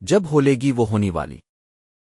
جب ہولے گی وہ ہونی والی۔